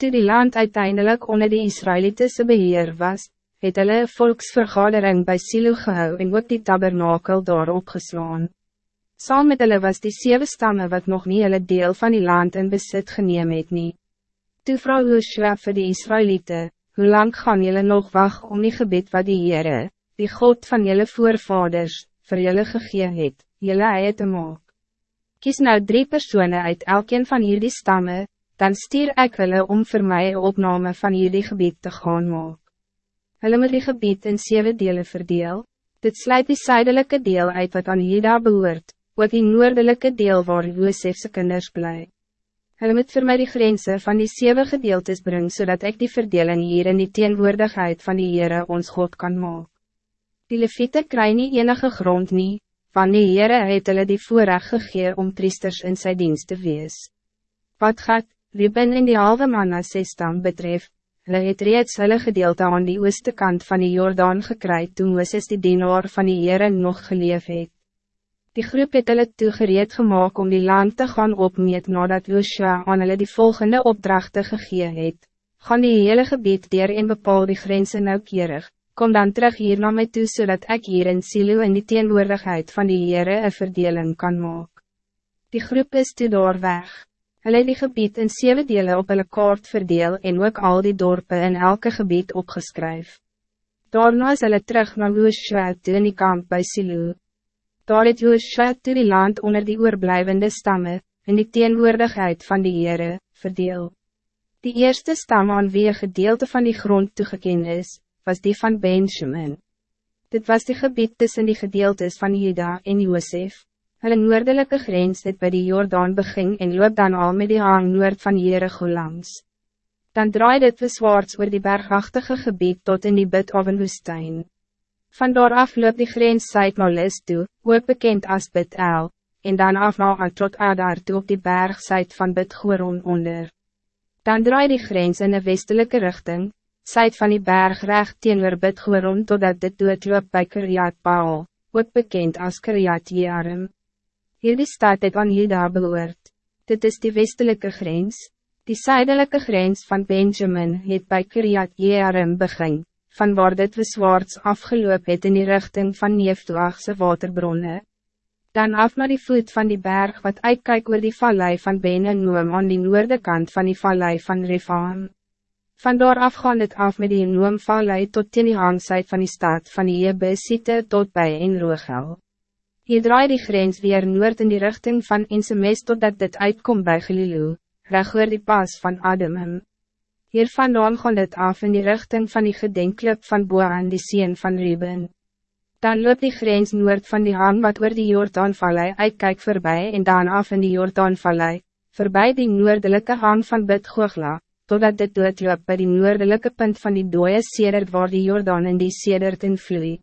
Toe die land uiteindelijk onder die Israëlitische beheer was, het hulle een volksvergadering bij Silo gehou en ook die tabernakel daar opgeslaan. Saam met hulle was die zeven stammen wat nog niet hulle deel van die land in besit geneem het nie. Toe vrou Joshua vir die Israëlieten, hoe lang gaan jullie nog wachten om die gebed wat die Heere, die God van jullie voorvaders, voor jullie gegee het, jullie eie te maak. Kies nou drie personen uit elkeen van jullie stammen, dan stier ek hulle om voor mij opname van jullie gebied te gaan maak. Hulle moet die gebied in zeven delen verdeel, dit sluit die zuidelijke deel uit wat aan Jeda behoort, wat die noordelijke deel waar Joosefse kinders bly. Hulle moet voor mij die grenzen van die zeven gedeeltes brengen, zodat ik die verdeling hier in die teenwoordigheid van die Heere ons God kan maken. Die leviete kry nie enige grond nie, van die Heere het hulle die voorrecht gegee om priesters in sy dienst te wees. Wat gaat, Ruben in die halve Manasse stam betreft, Hulle het reeds hulle gedeelte aan die ooste kant van die Jordaan gekry toen Mooses die dienaar van die Heere nog geleef het. Die groep het hulle toegereed gemaakt om die land te gaan opmeet nadat Joshua aan hulle die volgende opdrachten gegee het. Gaan die hele gebied dier en bepaal die grenzen nauwkeurig, kom dan terug hier naar mij toe zodat ik hier in Silo in die teenwoordigheid van die Heere een verdeling kan maken. Die groep is toe daar weg. Hulle het die gebied in zeven delen op hulle kaart verdeel en ook al die dorpen in elke gebied opgeskryf. Daarna is hulle terug na Joshua toe in die kamp by Silo. Daar het Joshua toe die land onder die oorblijvende stammen, in die teenwoordigheid van die Heere, verdeel. Die eerste stam aan wie een gedeelte van die grond toegeken is, was die van Benjamin. Dit was die gebied tussen die gedeeltes van Juda en Joseph. Hulle noordelijke grens het bij die Jordaan begin en loop dan al met die hang noord van Jericho langs. Dan draai dit beswaarts oor die bergachtige gebied tot in die bid of een woestijn. Van af loop die grens Zuid Molis toe, ook bekend als bid El, en dan af na tot Adar toe op die berg Zuid van bid Goron onder. Dan draai die grens in de westelijke richting, Zuid van die berg recht teenoor bid Goron totdat dit doodloop bij Kiryat Baal, ook bekend als Kiryat Jearim. Hierdie stad het aan Juda behoort. Dit is die westelijke grens. Die zuidelijke grens van Benjamin het bij Kiryat Jearim begin, van waar dit beswaarts afgeloop het in die richting van Neeftoagse waterbronnen. Dan af naar die voet van die berg wat uitkijk oor die vallei van Ben-Noem aan die noorde kant van die vallei van Refaan. Van daar af gaan het af met die Noem vallei tot in die hangsuit van die stad van die Jebusite tot bij in Rogel. Je draai die grens weer noord in die richting van Insemes totdat dit uitkomt bij Galilu, reg oor die pas van Adamem. Hier vandaan gaan dit af in die richting van die gedenklip van Boan die sien van Ruben. Dan loopt die grens noord van die hang wat oor die Jordaanvallei uitkijk voorbij en dan af in die Jordaanvallei, voorbij die noordelijke hang van Bid Googla, totdat dit doodloop by die noordelijke punt van die dooie sedert waar die Jordaan in die sedert in vloei.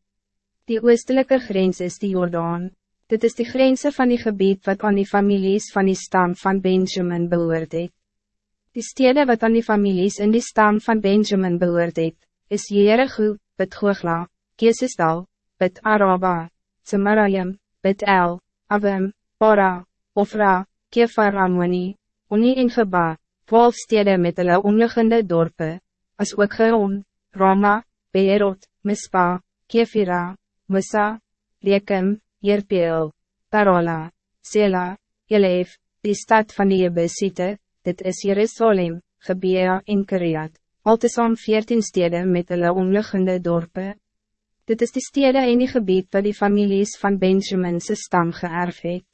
Die oostelijke grens is die Jordaan. Dit is de grenzen van die gebied wat aan die families van die stam van Benjamin behoort het. Die stede wat aan die families in die stam van Benjamin behoort het, is Jericho, Bet Googla, Kesesdal, Bet Araba, Tsemarayim, Bet El, Avim, Para, Ofra, Kefaramoni, Oni en Geba, twaalf stede met hulle omliggende dorpe, as ook Geon, Rama, Beerot, Mispa, Kefira, Musa, Rekem, Jerpeel, Parola, Sela, Jelef, die stad van die Jebusite, dit is Jerusalem, Gebea en Kiriat, altesaam veertien steden met hulle omliggende dorpe. Dit is die stede en die gebied wat die families van Benjamin's stam geërf het.